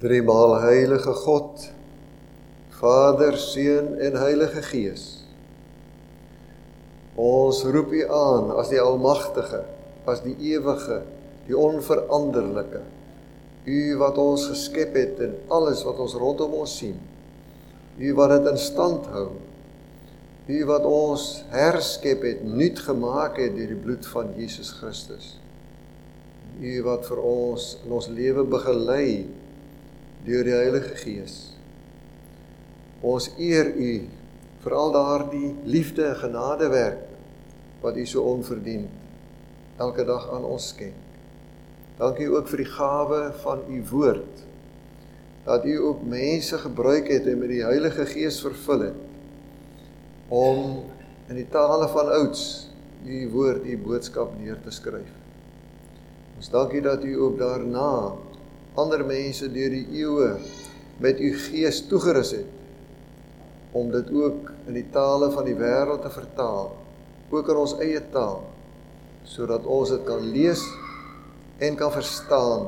Driemaal heilige God, Vader, Seun en Heilige Gees. Ons roep U aan as die Almagtige, as die Ewige, die Onveranderlike. U wat ons geskep het en alles wat ons rondom ons sien. U wat dit in stand hou. U wat ons herskep het, nuut gemaak het deur die bloed van Jesus Christus. U wat vir ons in ons lewe begelei deur die Heilige Gees. Ons eer U vir al daardie liefde en genadewerk wat U so onverdiend elke dag aan ons skenk. Dankie ook vir die gawe van U woord dat U ook mense gebruik het en met die Heilige Gees vervul het om in die tale van ouds U woord, U boodskap neer te skryf. Ons dankie dat u ook daarna ander mense deur die eeue met u gees toegerus het om dit ook in die tale van die wêreld te vertaal, ook in ons eie taal, sodat ons dit kan lees en kan verstaan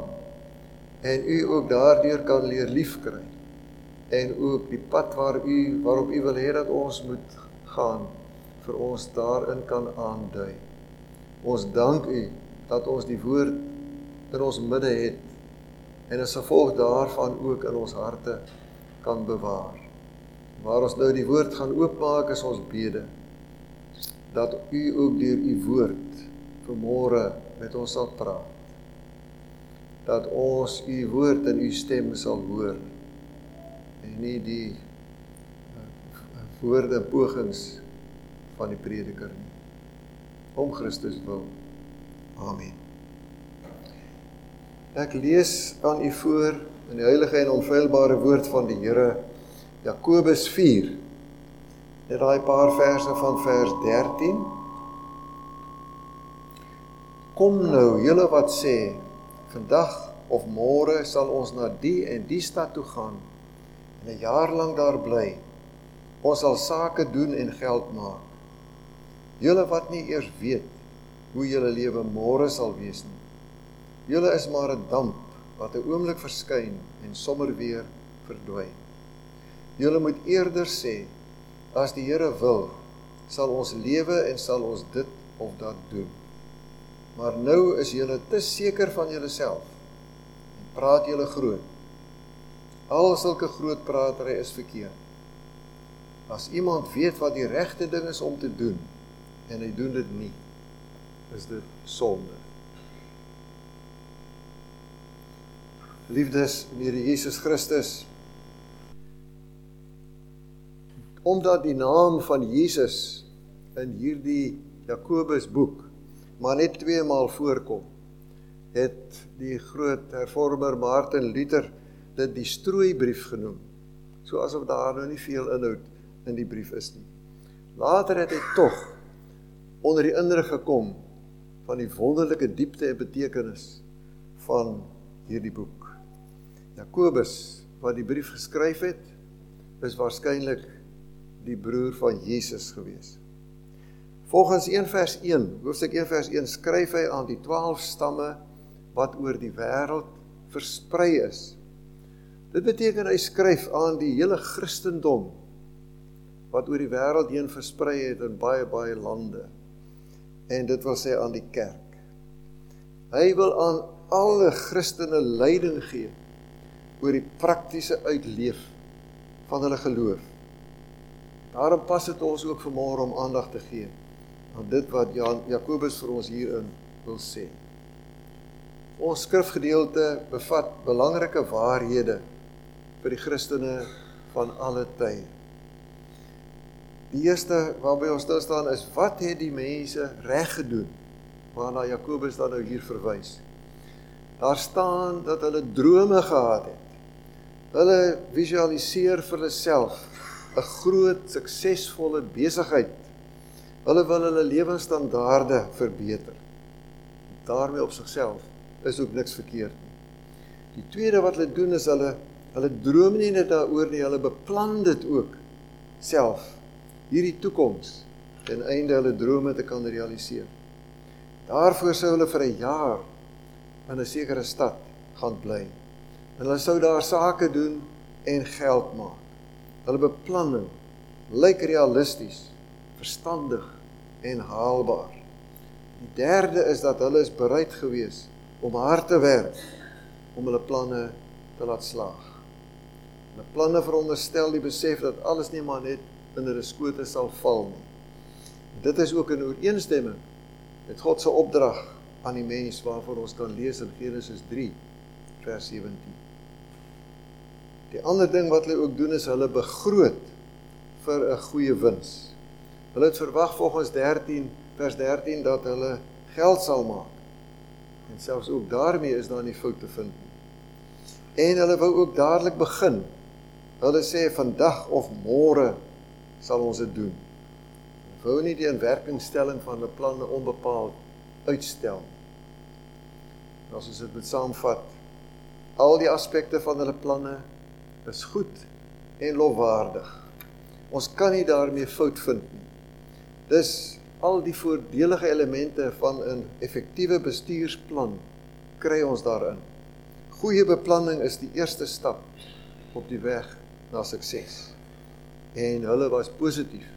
en u ook daardeur kan leer liefkry en ook die pad waar u waarop u wil hê dat ons moet gaan vir ons daarin kan aandui. Ons dank u dat ons die woord in ons midde het en as gevolg daarvan ook in ons harte kan bewaar. Waar ons nou die woord gaan oopmaak is ons bede dat u ook deur u woord vanmôre met ons sal praat. Dat ons u woord en u stem sal hoor en nie die eh, woorde en pogings van die prediker nie. Om Christus wil. Amen. Ek lees aan u voor in die heilige en onfeilbare woord van die Here Jakobus 4. Net daai paar verse van vers 13. Kom nou, julle wat sê vandag of môre sal ons na die en die stad toe gaan en 'n jaar lank daar bly. Ons sal sake doen en geld maak. Julle wat nie eers weet hoe julle lewe môre sal wees nie. Julle is maar 'n damp wat 'n oomblik verskyn en sommer weer verdwyn. Julle moet eerder sê as die Here wil, sal ons lewe en sal ons dit of dat doen. Maar nou is julle te seker van julleself en praat julle groot. Al sulke groot pratery is verkeerd. As iemand weet wat die regte ding is om te doen en hy doen dit nie, is dit sonde. Liefdes in Here Jesus Christus. Omdat die naam van Jesus in hierdie Jakobus boek maar net twee maal voorkom, het die groot hervormer Martin Luther dit die strooibrief genoem. So asof daar nou nie veel inhoud in die brief is nie. Later het hy tog onder die indruk gekom van die wonderlike diepte en betekenis van hierdie boek. Jakobus wat die brief geskryf het, is waarskynlik die broer van Jesus gewees. Volgens 1 vers 1, hoofstuk 1 vers 1 skryf hy aan die 12 stamme wat oor die wêreld versprei is. Dit beteken hy skryf aan die hele Christendom wat oor die wêreld heen versprei het in baie baie lande en dit wil sê aan die kerk. Hy wil aan alle Christene leiding gee oor die praktiese uitleef van hulle geloof. Daarom pas dit ons ook vanmôre om aandag te gee aan dit wat Jan Jakobus vir ons hierin wil sê. Ons skrifgedeelte bevat belangrike waarhede vir die Christene van alle tye. Die eerste waarby ons stil staan is wat het die mense reg gedoen? Waarna Jakobus dan nou hier verwys. Daar staan dat hulle drome gehad het. Hulle visualiseer vir hulle self 'n groot suksesvolle besigheid. Hulle wil hulle lewensstandaarde verbeter. daarmee op sigself is ook niks verkeerd nie. Die tweede wat hulle doen is hulle hulle droom nie net daaroor nie, hulle beplan dit ook self hierdie toekoms ten einde hulle drome te kan realiseer. Daarvoor sou hulle vir 'n jaar in 'n sekere stad gaan bly. En hulle sou daar sake doen en geld maak. Hulle beplanning lyk realisties, verstandig en haalbaar. Die derde is dat hulle is bereid gewees om hard te werk om hulle planne te laat slaag. Hulle planne veronderstel die besef dat alles nie maar net in hulle skote sal val nie. Dit is ook in ooreenstemming met God se opdrag aan die mens waarvoor ons kan lees in Genesis 3 vers 17. Die ander ding wat hulle ook doen is hulle begroot vir 'n goeie wins. Hulle het verwag volgens 13 vers 13 dat hulle geld sal maak. En selfs ook daarmee is daar nie fout te vind nie. En hulle wou ook dadelik begin. Hulle sê vandag of môre sal ons dit doen. Wou nie die inwerkingstelling van hulle planne onbepaald uitstel nie. As ons dit met saamvat, al die aspekte van hulle planne is goed en lofwaardig. Ons kan nie daarmee fout vind nie. Dis al die voordelige elemente van 'n effektiewe bestuursplan kry ons daarin. Goeie beplanning is die eerste stap op die weg na sukses. En hulle was positief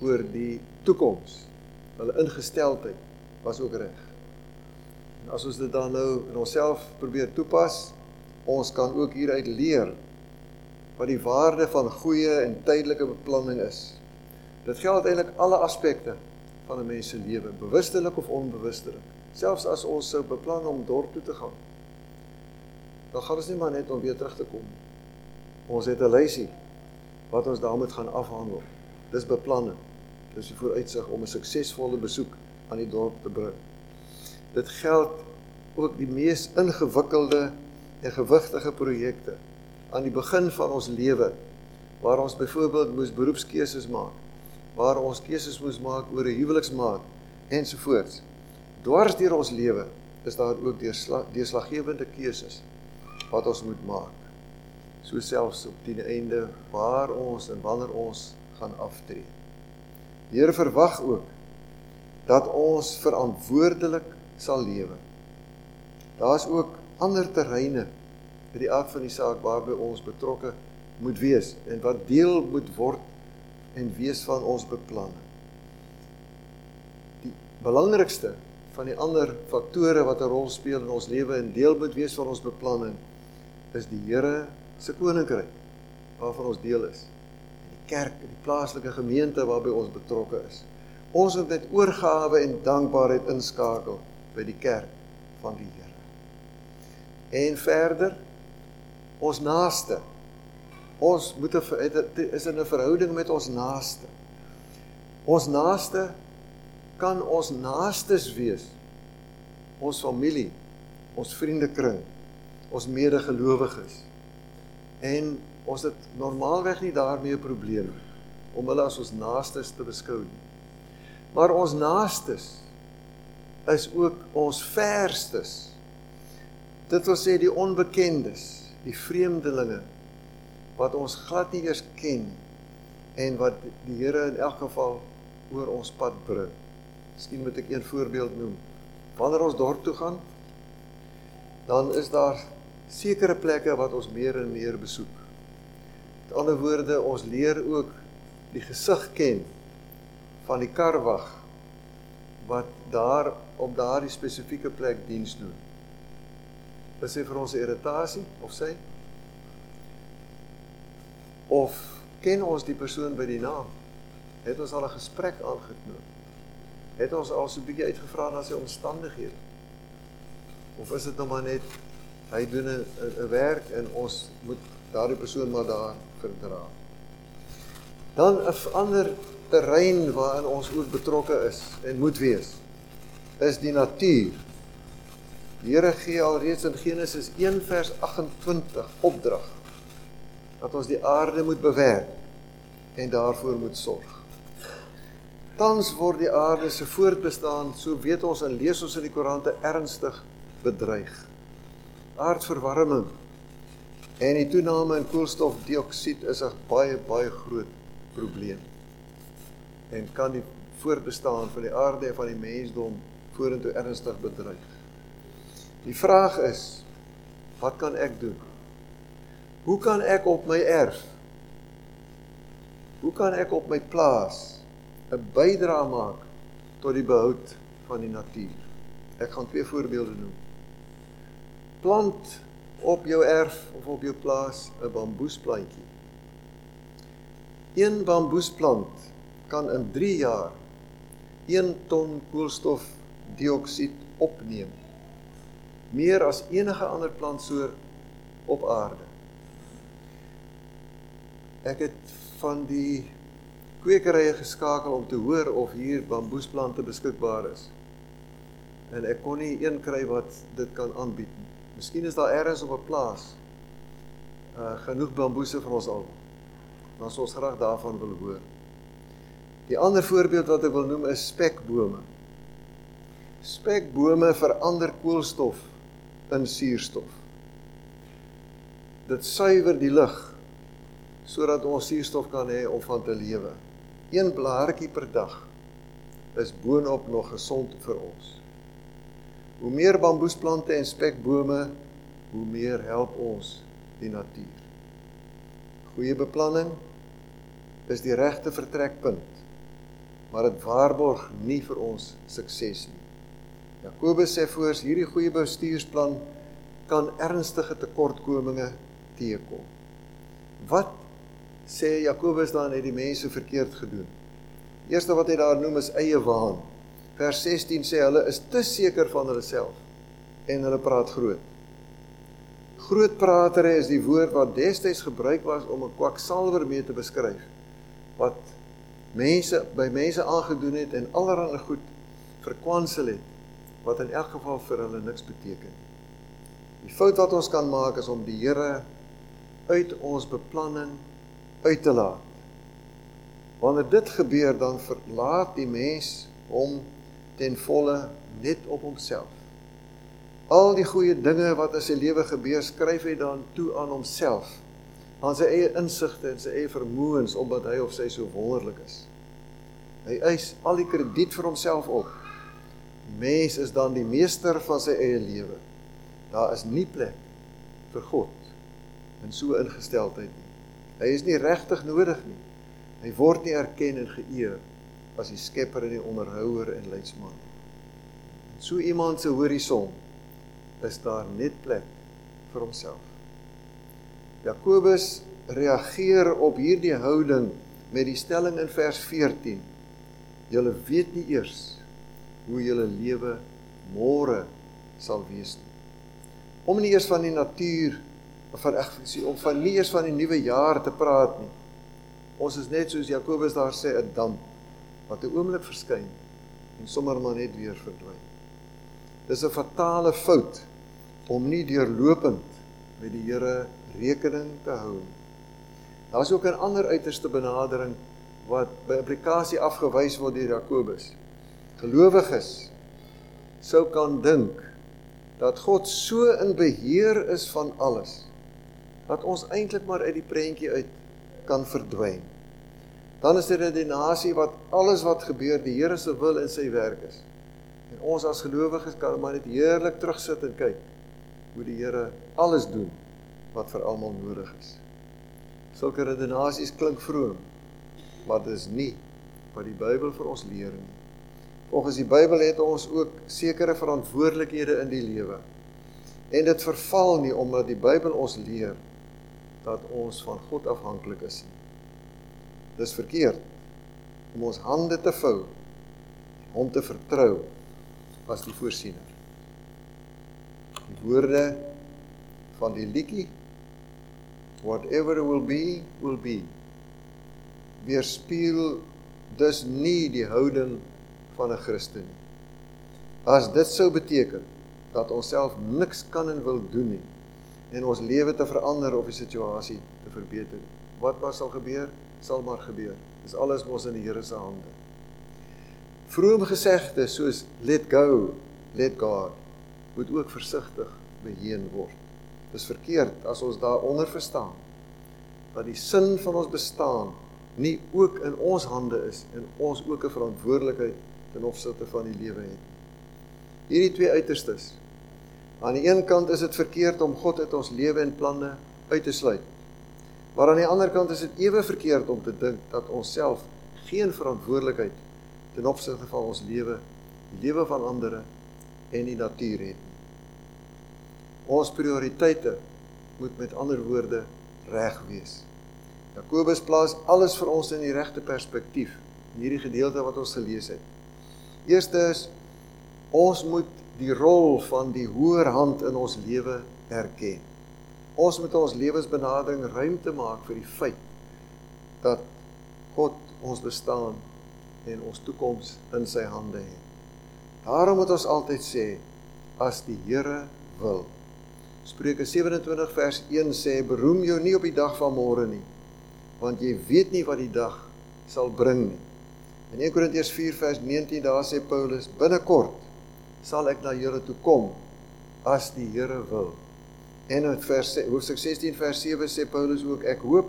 oor die toekoms. Hulle ingesteldheid was ook reg. En as ons dit dan nou in onsself probeer toepas, ons kan ook hieruit leer wat die waarde van goeie en tydelike beplanning is. Dit geld eintlik alle aspekte van 'n mens se lewe, bewustelik of onbewustelik. Selfs as ons sou beplan om dorp toe te gaan, dan gaan ons nie maar net om weer terug te kom. Ons het 'n lysie wat ons daarmee gaan afhandel. Dis beplanning. Dis die vooruitsig om 'n suksesvolle besoek aan die dorp te bring. Dit geld ook die mees ingewikkelde en gewigtige projekte aan die begin van ons lewe waar ons byvoorbeeld moes beroepskeuses maak, waar ons keuses moes maak oor 'n huweliksmaat ensovoorts. Dwars deur ons lewe is daar ook deurslaggewende keuses wat ons moet maak. So selfs op die einde waar ons en wanneer ons gaan aftree. Die Here verwag ook dat ons verantwoordelik sal lewe. Daar's ook ander terreine by die aard van die saak waarby ons betrokke moet wees en wat deel moet word en wees van ons beplanning. Die belangrikste van die ander faktore wat 'n rol speel in ons lewe en deel moet wees van ons beplanning is die Here se koninkryk waarvan ons deel is. En die kerk, die plaaslike gemeente waarby ons betrokke is. Ons moet met oorgawe en dankbaarheid inskakel by die kerk van die Here. En verder ons naaste. Ons moet 'n is in 'n verhouding met ons naaste. Ons naaste kan ons naastes wees. Ons familie, ons vriendekring, ons medegelowiges. En ons het normaalweg nie daarmee 'n probleem om hulle as ons naastes te beskou nie. Maar ons naastes is ook ons verstes. Dit wil sê die onbekendes die vreemdelinge wat ons glad nie eers ken en wat die Here in elk geval oor ons pad bring. Miskien moet ek een voorbeeld noem. Wanneer ons dorp toe gaan, dan is daar sekere plekke wat ons meer en meer besoek. Met ander woorde, ons leer ook die gesig ken van die karwag wat daar op daardie spesifieke plek diens doen. Is hy vir ons irritasie of sê of ken ons die persoon by die naam? Het ons al 'n gesprek aangeknoop? Het ons al so 'n bietjie uitgevra na sy omstandighede? Of is dit nou maar net hy doen 'n werk en ons moet daardie persoon maar daar verdra? Dan 'n ander terrein waarin ons ook betrokke is en moet wees is die natuur. Die Here gee alreeds in Genesis 1 vers 28 opdrag dat ons die aarde moet bewerk en daarvoor moet sorg. Tans word die aarde se voortbestaan, so weet ons en lees ons in die koerante ernstig bedreig. Aardverwarming en die toename in koolstofdioksied is 'n baie baie groot probleem. En kan die voortbestaan van die aarde en van die mensdom vorentoe ernstig bedreig. Die vraag is Wat kan ek doen? Hoe kan ek op my erf? Hoe kan ek op my plaas 'n bydrae maak tot die behoud van die natuur? Ek gaan twee voorbeelde noem. Plant op jou erf of op jou plaas 'n bamboesplantjie. Een bamboesplant kan in 3 jaar 1 ton koolstofdioksied opneem. Meer as enige ander plantsoort op aarde. Ek het van die kwekerye geskakel om te hoor of hier bamboesplante beskikbaar is. En ek kon nie een kry wat dit kan aanbied nie. Miskien is daar elders op 'n plaas uh genoeg bamboese vir ons al. Dan sou ons graag daarvan wil hoor. Die ander voorbeeld wat ek wil noem is spekbome. Spekbome verander koolstof in suurstof. Dit suiwer die lug sodat ons suurstof kan hê om van te lewe. Een blaartjie per dag is boonop nog gesond vir ons. Hoe meer bamboesplante en spekbome, hoe meer help ons die natuur. Goeie beplanning is die regte vertrekpunt, maar dit waarborg nie vir ons sukses nie. Jakobus sê voors hierdie goeie bestuursplan kan ernstige tekortkominge teekom. Wat sê Jakobus dan het die mense verkeerd gedoen? Eerste wat hy daar noem is eie waan. Vers 16 sê hulle is te seker van hulle self en hulle praat groot. Grootpratery is die woord wat destyds gebruik was om 'n kwaksalwer mee te beskryf wat mense by mense aangedoen het en allerlei goed verkwansel het wat in elk geval vir hulle niks beteken. Die fout wat ons kan maak is om die Here uit ons beplanning uit te laat. Wanneer dit gebeur dan verlaat die mens hom ten volle net op homself. Al die goeie dinge wat in sy lewe gebeur, skryf hy dan toe aan homself, aan sy eie insigte en sy eie vermoëns omdat hy of sy so wonderlik is. Hy eis al die krediet vir homself op. Mens is dan die meester van sy eie lewe. Daar is nie plek vir God in so ingesteldheid nie. Hy is nie regtig nodig nie. Hy word nie erken en geëer as die skepper en die onderhouer en leidsman. In so iemand se horison is daar net plek vir homself. Jakobus reageer op hierdie houding met die stelling in vers 14. Julle weet nie eers hoe julle lewe môre sal wees nie. Om nie eers van die natuur van ek sê om van nie eers van die nuwe jaar te praat nie. Ons is net soos Jakobus daar sê 'n damp wat 'n oomblik verskyn en sommer maar net weer verdwyn. Dis 'n fatale fout om nie deurlopend met die Here rekening te hou nie. Daar's ook 'n ander uiterste benadering wat by implikasie afgewys word deur Jakobus. Gelowiges sou kan dink dat God so in beheer is van alles dat ons eintlik maar uit die prentjie uit kan verdwyn. Dan is dit 'n dinasie wat alles wat gebeur die Here se wil en sy werk is. En ons as gelowiges kan maar net heerlik terugsit en kyk hoe die Here alles doen wat vir almal nodig is. Sulke redenasies klink vroom, maar dit is nie wat die Bybel vir ons leer nie. Volgens die Bybel het ons ook sekere verantwoordelikhede in die lewe. En dit verval nie omdat die Bybel ons leer dat ons van God afhanklik is. Dis verkeerd om ons hande te vou om te vertrou as die voorsiener. Die woorde van die liedjie whatever will be will be weerspieël dus nie die houding van 'n Christen nie. As dit sou beteken dat ons self niks kan en wil doen nie en ons lewe te verander of die situasie te verbeter. Wat wat sal gebeur, sal maar gebeur. Dis alles mos in die Here se hande. Vrome gesegde soos let go, let God moet ook versigtig beheen word. Dis verkeerd as ons daaronder verstaan dat die sin van ons bestaan nie ook in ons hande is en ons ook 'n verantwoordelikheid ten opsigte van die lewe het. Hierdie twee uiterstes Aan die een kant is dit verkeerd om God uit ons lewe en planne uit te sluit. Maar aan die ander kant is dit ewe verkeerd om te dink dat ons self geen verantwoordelikheid ten opsigte van ons lewe, die lewe van ander en die natuur het. Ons prioriteite moet met ander woorde reg wees. Jakobus plaas alles vir ons in die regte perspektief in hierdie gedeelte wat ons gelees het. Eerstens ons moet die rol van die hoër hand in ons lewe erken. Ons moet ons lewensbenadering ruimte maak vir die feit dat God ons bestaan en ons toekoms in sy hande het. Daarom moet ons altyd sê as die Here wil. Spreuke 27 vers 1 sê beroem jou nie op die dag van môre nie want jy weet nie wat die dag sal bring nie. In 1 Korintiërs 4 vers 19 daar sê Paulus binnekort sal ek na julle toe kom as die Here wil. En in vers hoofstuk 16 vers 7 sê Paulus ook ek hoop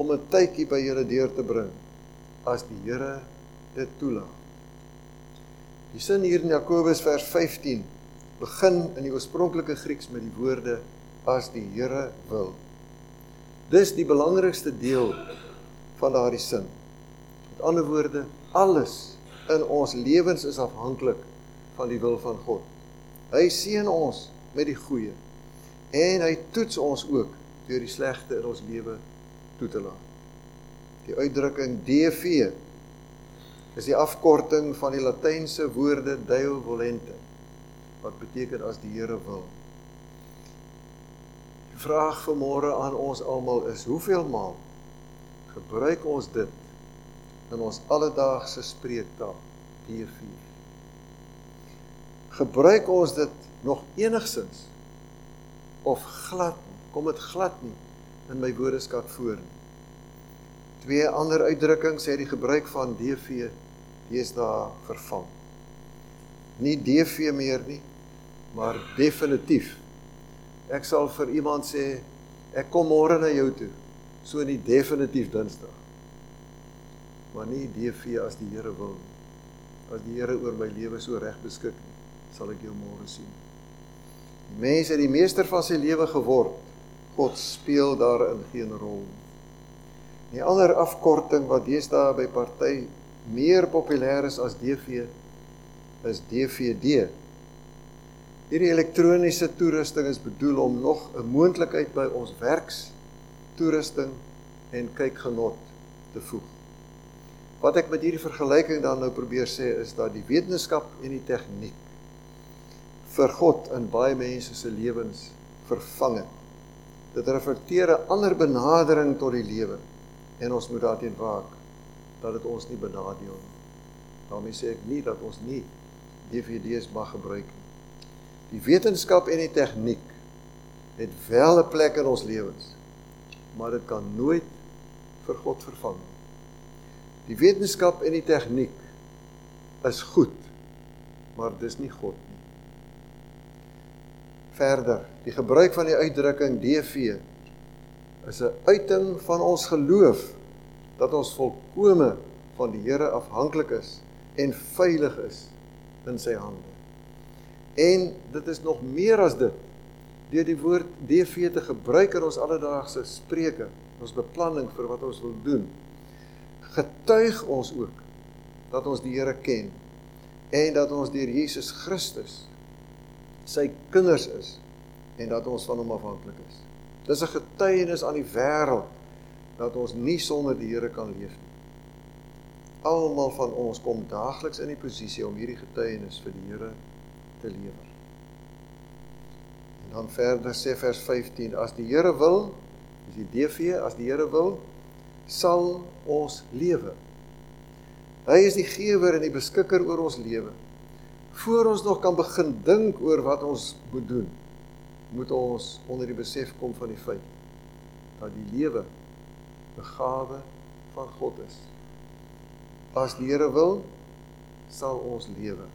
om 'n tydjie by julle deur te bring as die Here dit toelaat. Die sin hier in Jakobus vers 15 begin in die oorspronklike Grieks met die woorde as die Here wil. Dis die belangrikste deel van daardie sin. Met ander woorde, alles in ons lewens is afhanklik van die wil van God. Hy seën ons met die goeie en hy toets ons ook deur die slegte in ons lewe toe te laat. Die uitdrukking DV is die afkorting van die latynse woorde Deo volente wat beteken as die Here wil. Die vraag vir môre aan ons almal is: hoeveel maal gebruik ons dit in ons alledaagse spreektaal? DV gebruik ons dit nog enigsins of glad kom dit glad nie in my woordeskat voor nie. Twee ander uitdrukkings sê die gebruik van DV daar vervang. Nie DV meer nie, maar definitief. Ek sal vir iemand sê ek kom môre na jou toe. So nie definitief Dinsdag. Maar nie DV as die Here wil. As die Here oor my lewe so reg beskik nie sal ek jou môre sien. Die mens het die meester van sy lewe geword. God speel daarin geen rol nie. Die ander afkorting wat deesdae by party meer populêr is as DV is DVD. Hierdie elektroniese toerusting is bedoel om nog 'n moontlikheid by ons werks toerusting en kykgenot te voeg. Wat ek met hierdie vergelyking dan nou probeer sê is dat die wetenskap en die tegniek vir God in baie mense se lewens vervang het. Dit reflekteer 'n ander benadering tot die lewe en ons moet daarteen waak dat dit ons nie benadeel nie. Daarmee sê ek nie dat ons nie DVD's mag gebruik nie. Die wetenskap en die tegniek het wel 'n plek in ons lewens, maar dit kan nooit vir God vervang nie. Die wetenskap en die tegniek is goed, maar dis nie God nie verder. Die gebruik van die uitdrukking DV is 'n uiting van ons geloof dat ons volkome van die Here afhanklik is en veilig is in sy hande. En dit is nog meer as dit. Deur die woord DV te gebruik in ons alledaagse spreuke, ons beplanning vir wat ons wil doen, getuig ons ook dat ons die Here ken en dat ons deur Jesus Christus sy kinders is en dat ons van hom afhanklik is. Dis 'n getuienis aan die wêreld dat ons nie sonder die Here kan leef nie. Almal van ons kom daagliks in die posisie om hierdie getuienis vir die Here te lewer. En dan verder sê vers 15: As die Here wil, is die DV, as die Here wil, sal ons lewe. Hy is die gewer en die beskikker oor ons lewe voor ons nog kan begin dink oor wat ons moet doen, moet ons onder die besef kom van die feit dat die lewe 'n gawe van God is. As die Here wil, sal ons lewe.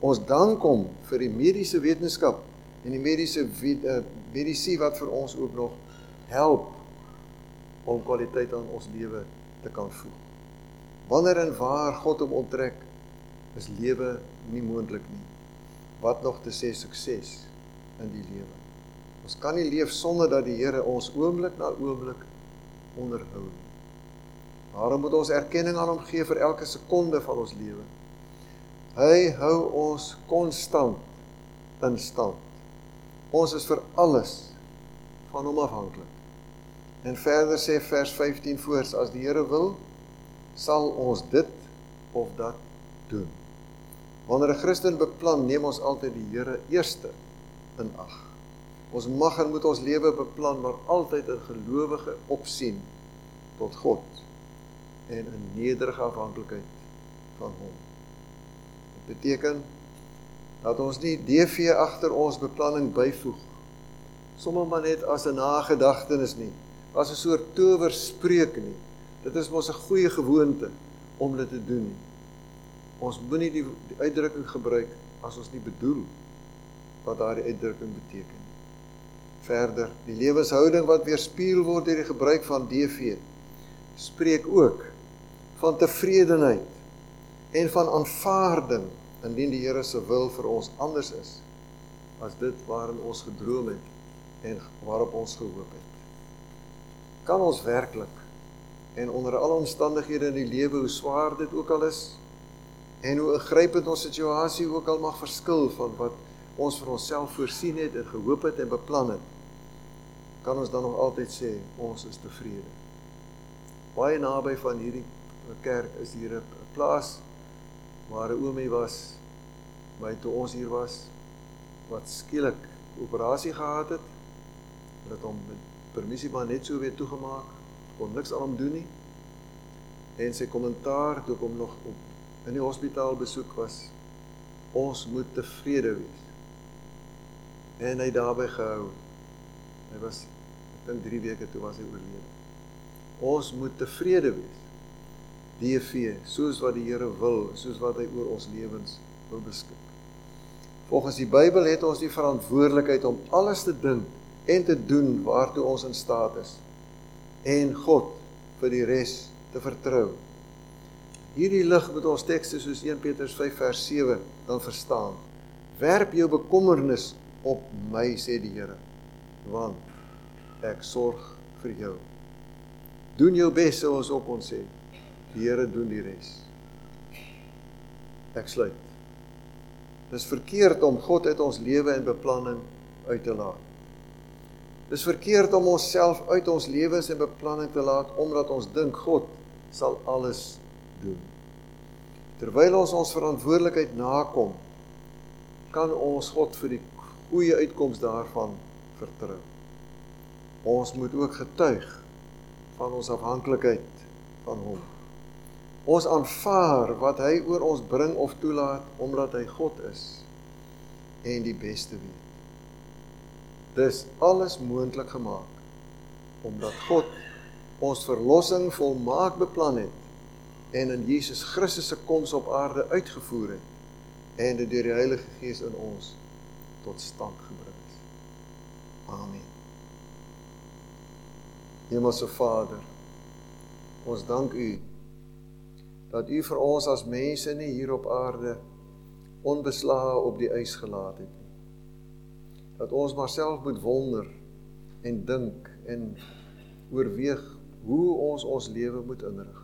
Ons dank hom vir die mediese wetenskap en die mediese uh, medisyne wat vir ons ook nog help om kwaliteit aan ons lewe te kan voeg. Wanneer en waar God hom onttrek, is lewe nie moontlik nie. Wat nog te sê sukses in die lewe. Ons kan nie leef sonder dat die Here ons oomblik na oomblik onderhou nie. Daarom moet ons erkenning aan hom gee vir elke sekonde van ons lewe. Hy hou ons konstant in stand. Ons is vir alles van hom afhanklik. En verder sê vers 15 voors as die Here wil, sal ons dit of dat doen. Wanneer 'n Christen beplan, neem ons altyd die Here eerste in ag. Ons mag en moet ons lewe beplan maar altyd in gelowige opsien tot God en in nederige afhanklikheid van hom. Dit beteken dat ons nie DV agter ons beplanning byvoeg sommer maar net as 'n nagedagtenis nie, as 'n soort towerspreuk nie. Dit is mos 'n goeie gewoonte om dit te doen. Ons moenie die, die uitdrukking gebruik as ons nie bedoel wat daardie uitdrukking beteken nie. Verder, die lewenshouding wat weerspieël word deur die gebruik van DV spreek ook van tevredenheid en van aanvaarding indien die Here se wil vir ons anders is as dit waarin ons gedroom het en waarop ons gehoop het. Kan ons werklik en onder alle omstandighede in die lewe hoe swaar dit ook al is en hoe ingrypend ons situasie ook al mag verskil van wat ons vir onsself voorsien het en gehoop het en beplan het kan ons dan nog altyd sê ons is tevrede. Baie naby van hierdie kerk is hier 'n plaas waar 'n oomie was by toe ons hier was wat skielik operasie gehad het. Hulle het hom met permissie maar net so weer toegemaak. Kon niks aan hom doen nie. En sy kommentaar toe kom nog op in die hospitaal besoek was ons moet tevrede wees. En hy daarby gehou. Hy was ek dink 3 weke toe was hy oorlede. Ons moet tevrede wees. DV soos wat die Here wil, soos wat hy oor ons lewens wil beskik. Volgens die Bybel het ons die verantwoordelikheid om alles te dink en te doen waartoe ons in staat is en God vir die res te vertrou. Hierdie lig met ons tekste soos 1 Petrus 5 vers 7 dan verstaan. Werp jou bekommernis op my sê die Here, want ek sorg vir jou. Doen jou bes sou ons op ons sê. Die Here doen die res. Ek sluit. Dis verkeerd om God uit ons lewe en beplanning uit te laat. Dis verkeerd om onsself uit ons lewens en beplanning te laat omdat ons dink God sal alles doen. Terwyl ons ons verantwoordelikheid nakom, kan ons God vir die goeie uitkoms daarvan vertrou. Ons moet ook getuig van ons afhanklikheid van hom. Ons aanvaar wat hy oor ons bring of toelaat omdat hy God is en die beste weet. Dis alles moontlik gemaak omdat God ons verlossing volmaak beplan het en in Jesus Christus se koms op aarde uitgevoer het en dit deur die Heilige Gees in ons tot stand gebring het. Amen. Hemelse Vader, ons dank U dat U vir ons as mense nie hier op aarde onbeslae op die ys gelaat het. Dat ons maar self moet wonder en dink en oorweeg hoe ons ons lewe moet inrig.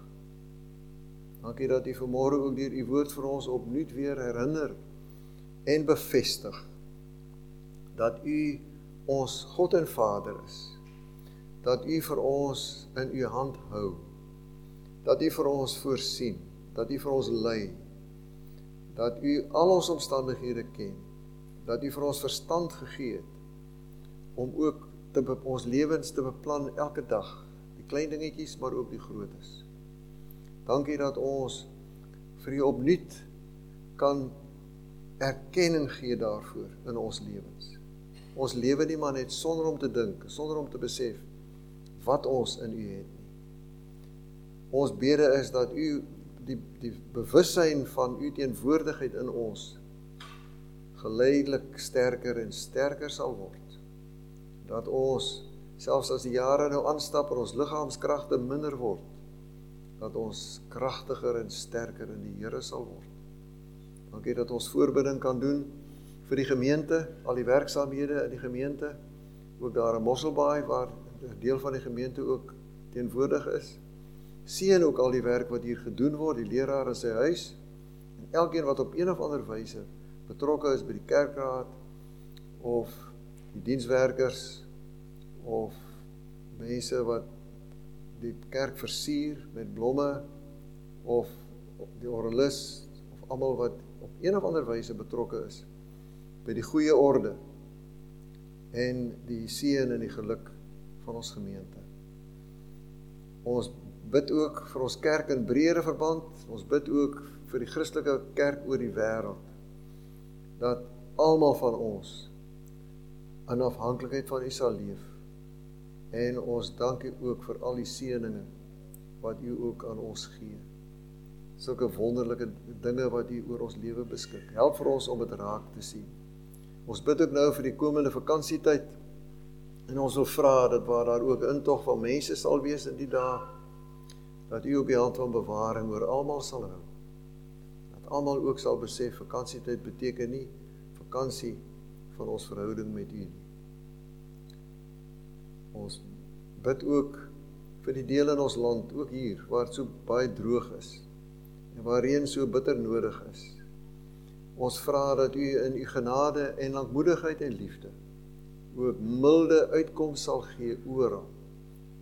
Dankie dat U vanmôre ook deur U woord vir ons opnuut weer herinner en bevestig dat U ons God en Vader is. Dat U vir ons in U hand hou dat U vir ons voorsien, dat U vir ons lei, dat U al ons omstandighede ken, dat U vir ons verstand gegee het om ook te ons lewens te beplan elke dag, die klein dingetjies maar ook die grootes. Dankie dat ons vir U opnuut kan erkenning gee daarvoor in ons lewens. Ons lewe nie maar net sonder om te dink, sonder om te besef wat ons in U het. Ons bede is dat u die die bewussyn van u teenwoordigheid in ons geleidelik sterker en sterker sal word. Dat ons selfs as die jare nou aanstap en ons liggaamskragte minder word, dat ons kragtiger en sterker in die Here sal word. Dankie dat ons voorbidding kan doen vir die gemeente, al die werksaamhede in die gemeente, ook daar in Mosselbaai waar 'n deel van die gemeente ook teenwoordig is. Seën ook al die werk wat hier gedoen word, die leraar in sy huis en elkeen wat op een of ander wyse betrokke is by die kerkraad of die dienswerkers of mense wat die kerk versier met blomme of die orgelis of almal wat op een of ander wyse betrokke is by die goeie orde en die seën en die geluk van ons gemeente. Ons bid ook vir ons kerk in breëre verband. Ons bid ook vir die Christelike kerk oor die wêreld dat almal van ons in afhanklikheid van U sal leef En ons dankie ook vir al die seëninge wat U ook aan ons gee. Sulke wonderlike dinge wat U oor ons lewe beskik. Help vir ons om dit raak te sien. Ons bid ook nou vir die komende vakansietyd. En ons wil vra dat waar daar ook intog van mense sal wees in die dae dat U op die hand van bewaring oor almal sal hou. Dat almal ook sal besef vakansietyd beteken nie vakansie van ons verhouding met U nie. Ons bid ook vir die dele in ons land, ook hier waar dit so baie droog is en waar reën so bitter nodig is. Ons vra dat U in U genade en lankmoedigheid en liefde ook milde uitkoms sal gee oral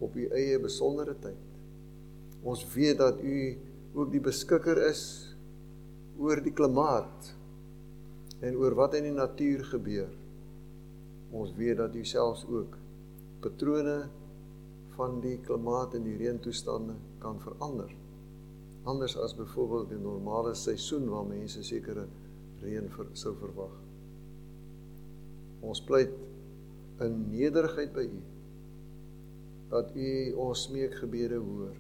op U eie besondere tyd. Ons weet dat U ook die beskikker is oor die klimaat en oor wat in die natuur gebeur. Ons weet dat U selfs ook patrone van die klimaat en die reëntoestande kan verander. Anders as byvoorbeeld die normale seisoen waar mense sekere reën ver, sou verwag. Ons pleit in nederigheid by U dat U ons smeekgebede hoor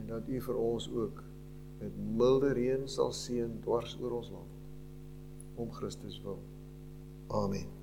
en dat U vir ons ook met milde reën sal seën dwars oor ons land om Christus wil. Amen.